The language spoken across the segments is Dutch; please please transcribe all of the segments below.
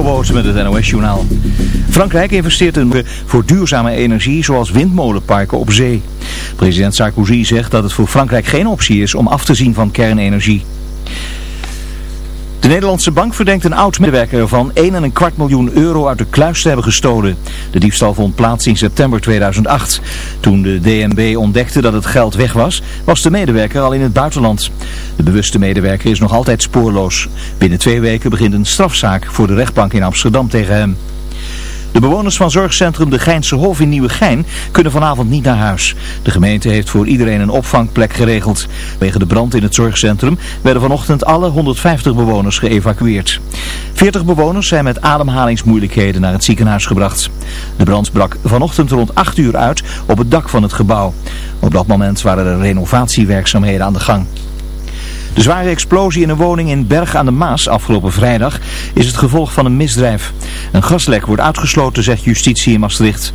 Jobboot met het NOS-journaal. Frankrijk investeert in voor duurzame energie zoals windmolenparken op zee. President Sarkozy zegt dat het voor Frankrijk geen optie is om af te zien van kernenergie. De Nederlandse bank verdenkt een oud-medewerker van 1,25 miljoen euro uit de kluis te hebben gestolen. De diefstal vond plaats in september 2008. Toen de DNB ontdekte dat het geld weg was, was de medewerker al in het buitenland. De bewuste medewerker is nog altijd spoorloos. Binnen twee weken begint een strafzaak voor de rechtbank in Amsterdam tegen hem. De bewoners van zorgcentrum De Geinse Hof in Nieuwegein kunnen vanavond niet naar huis. De gemeente heeft voor iedereen een opvangplek geregeld. Wegen de brand in het zorgcentrum werden vanochtend alle 150 bewoners geëvacueerd. 40 bewoners zijn met ademhalingsmoeilijkheden naar het ziekenhuis gebracht. De brand brak vanochtend rond 8 uur uit op het dak van het gebouw. Op dat moment waren er renovatiewerkzaamheden aan de gang. De zware explosie in een woning in Berg aan de Maas afgelopen vrijdag is het gevolg van een misdrijf. Een gaslek wordt uitgesloten, zegt justitie in Maastricht.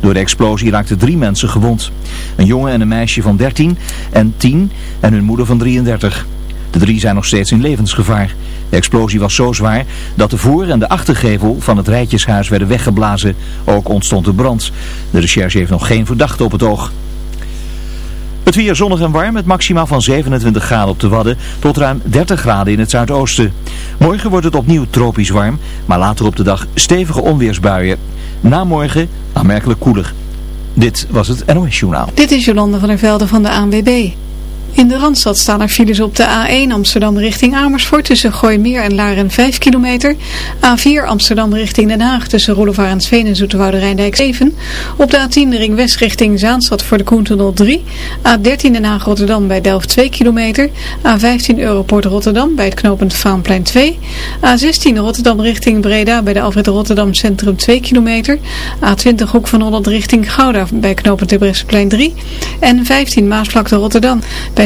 Door de explosie raakten drie mensen gewond. Een jongen en een meisje van 13 en 10 en hun moeder van 33. De drie zijn nog steeds in levensgevaar. De explosie was zo zwaar dat de voor- en de achtergevel van het rijtjeshuis werden weggeblazen. Ook ontstond er brand. De recherche heeft nog geen verdachte op het oog. Het weer zonnig en warm met maximaal van 27 graden op de Wadden tot ruim 30 graden in het zuidoosten. Morgen wordt het opnieuw tropisch warm, maar later op de dag stevige onweersbuien. Na morgen aanmerkelijk koeler. Dit was het NOS Journaal. Dit is Jolande van der Velde van de ANWB. In de Randstad staan er files op de A1 Amsterdam richting Amersfoort tussen Gooimeer en Laren 5 kilometer. A4 Amsterdam richting Den Haag tussen Roelevarensveen en Zoeterwoude Rijndijk 7. Op de A10 de ring west richting Zaanstad voor de Koentunnel 3. A13 Den Haag Rotterdam bij Delft 2 kilometer. A15 Europort Rotterdam bij het knooppunt Vaanplein 2. A16 Rotterdam richting Breda bij de Alfred Rotterdam Centrum 2 kilometer. A20 Hoek van Holland richting Gouda bij knooppunt de 3. En 15 Maasvlakte Rotterdam bij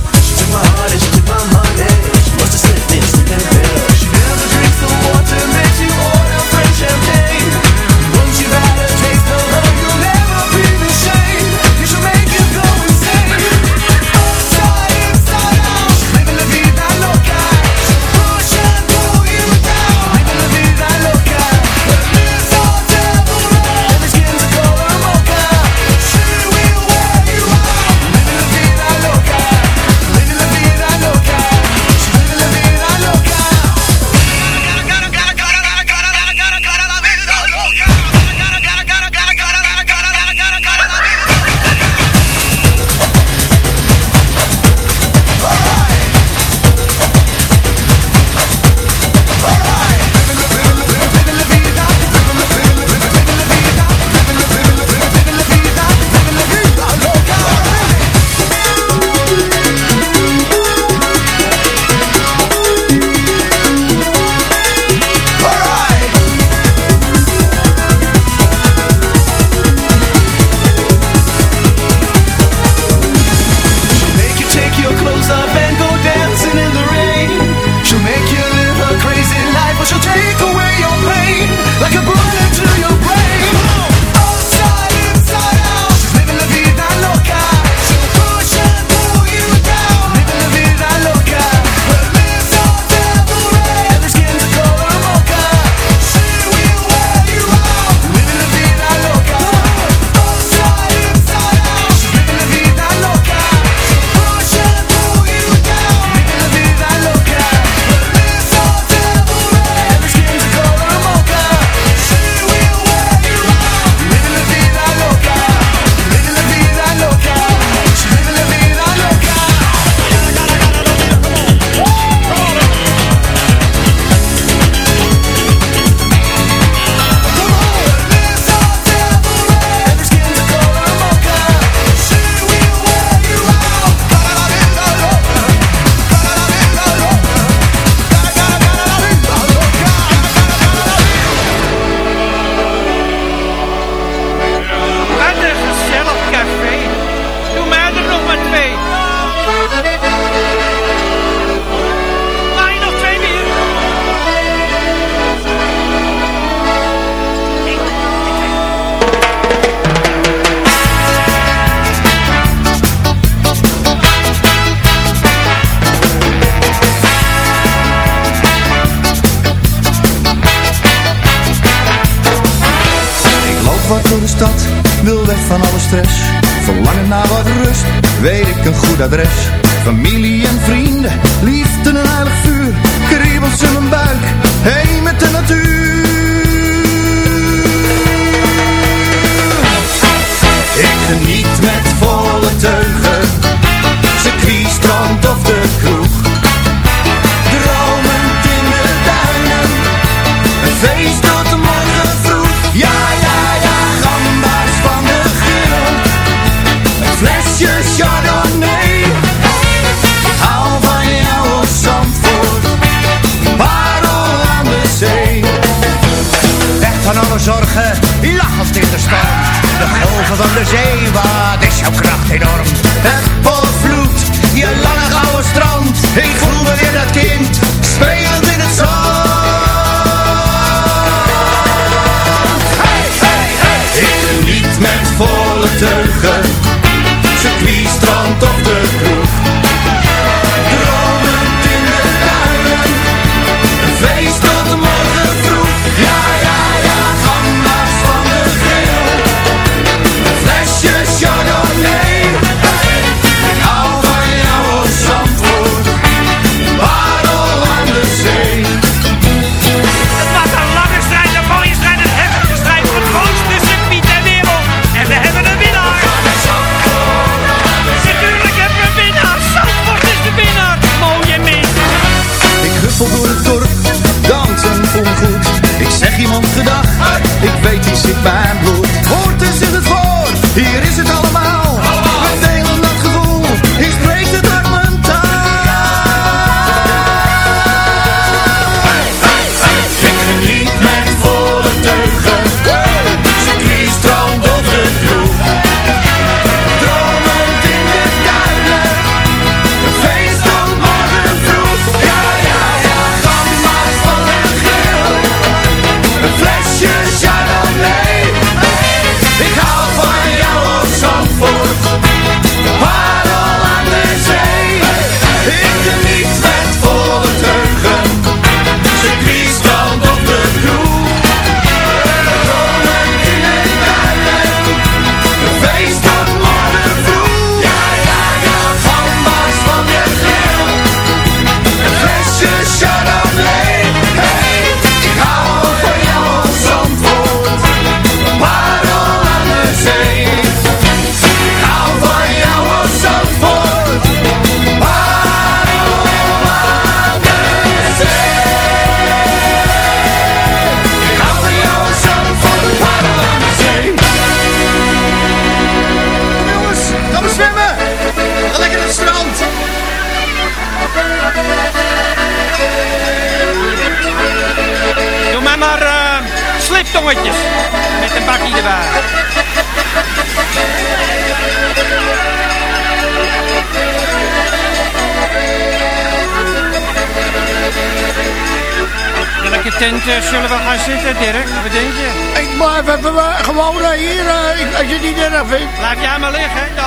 zit er Dirk? Wat denk je? Ik blijf eh, gewoon eh, hier, eh, als je het niet erg vindt. Laat jij maar liggen.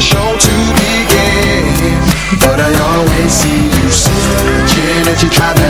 the show to begin. But I always see you searching as you try to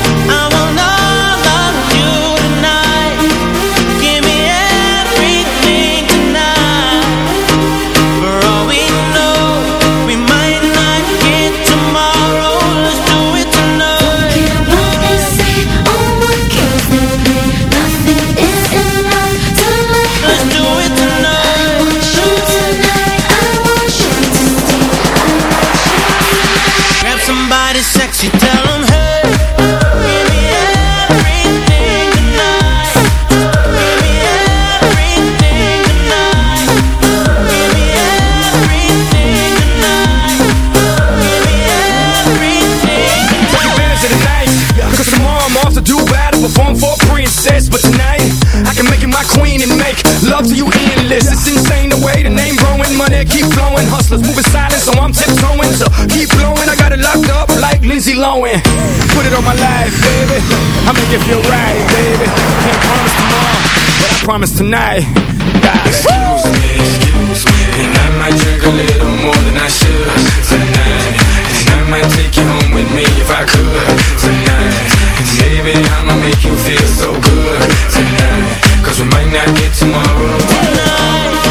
she does. glowing. Put it on my life, baby. I'ma give you a ride, baby. Can't promise tomorrow, but I promise tonight. God. Excuse me, excuse me, and I might drink a little more than I should tonight. And I might take you home with me if I could tonight. And baby, I'ma make you feel so good tonight. Cause we might not get tomorrow. Tonight.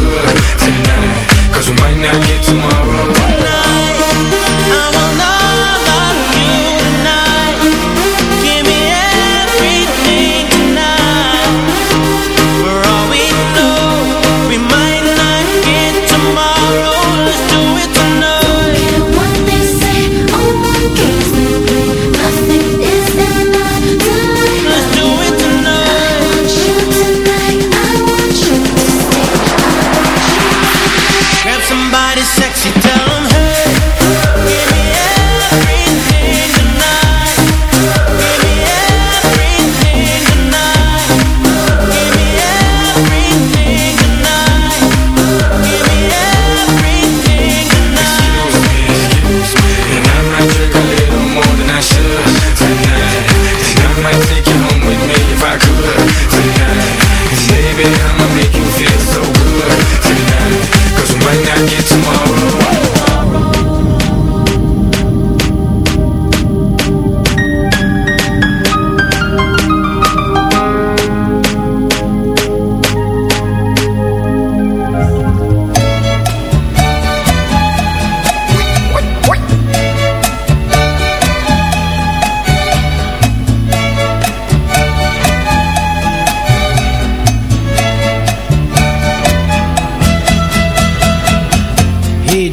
now get tomorrow.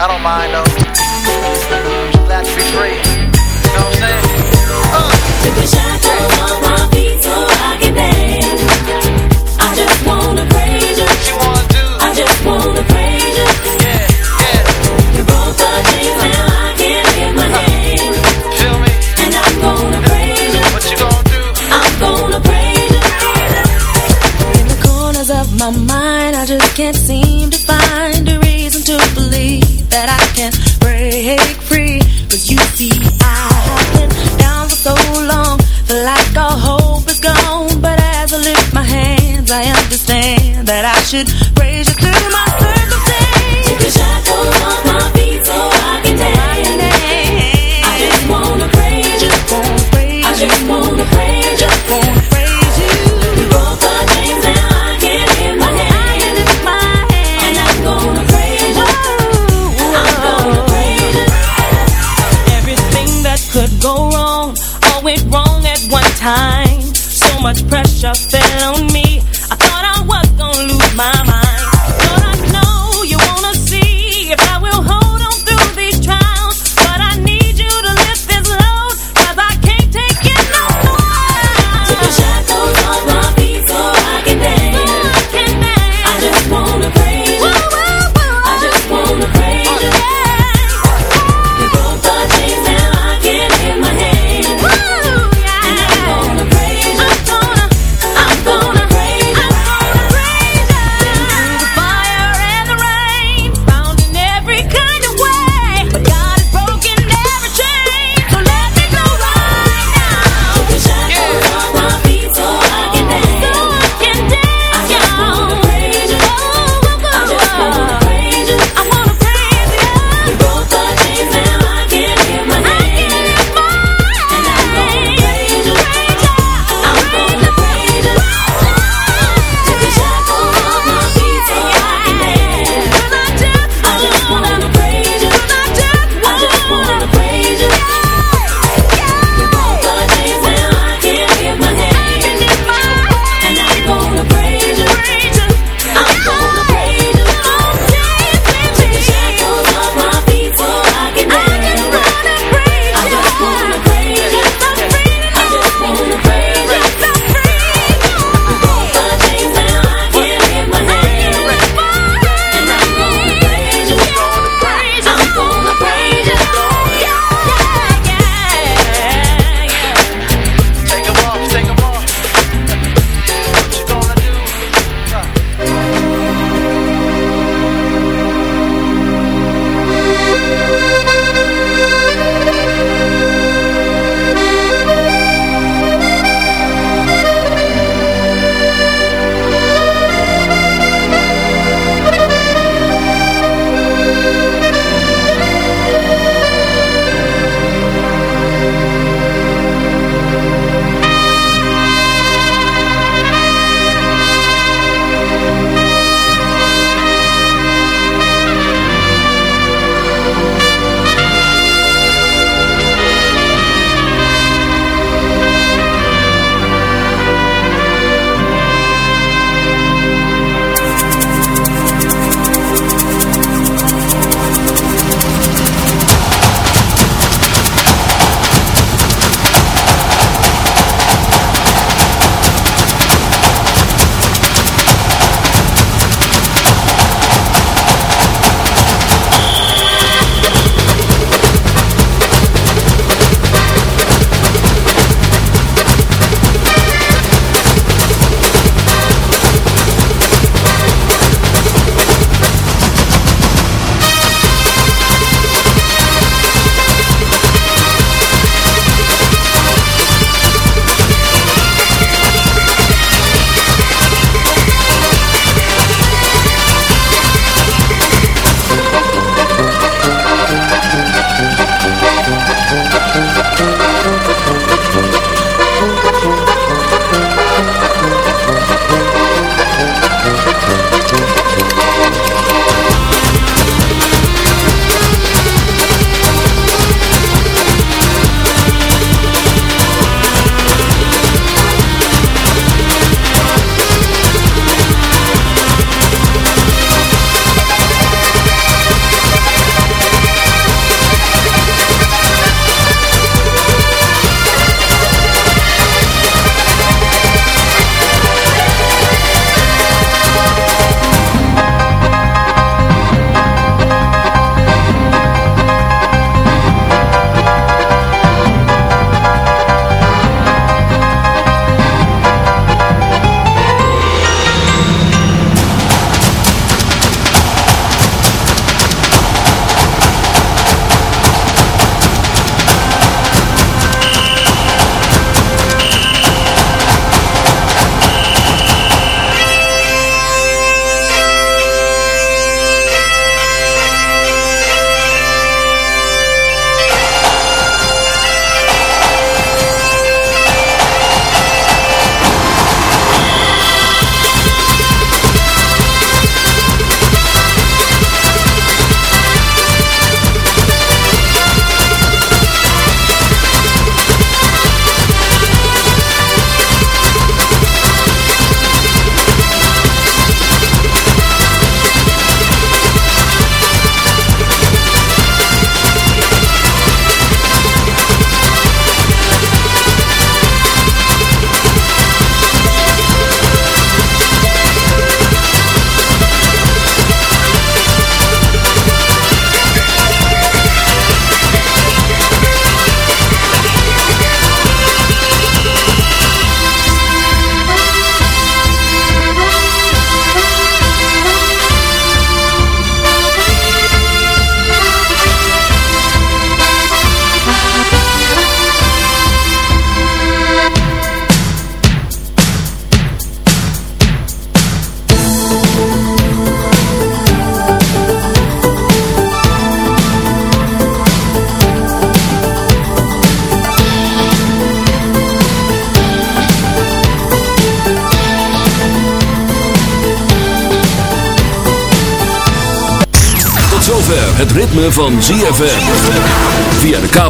I don't mind though.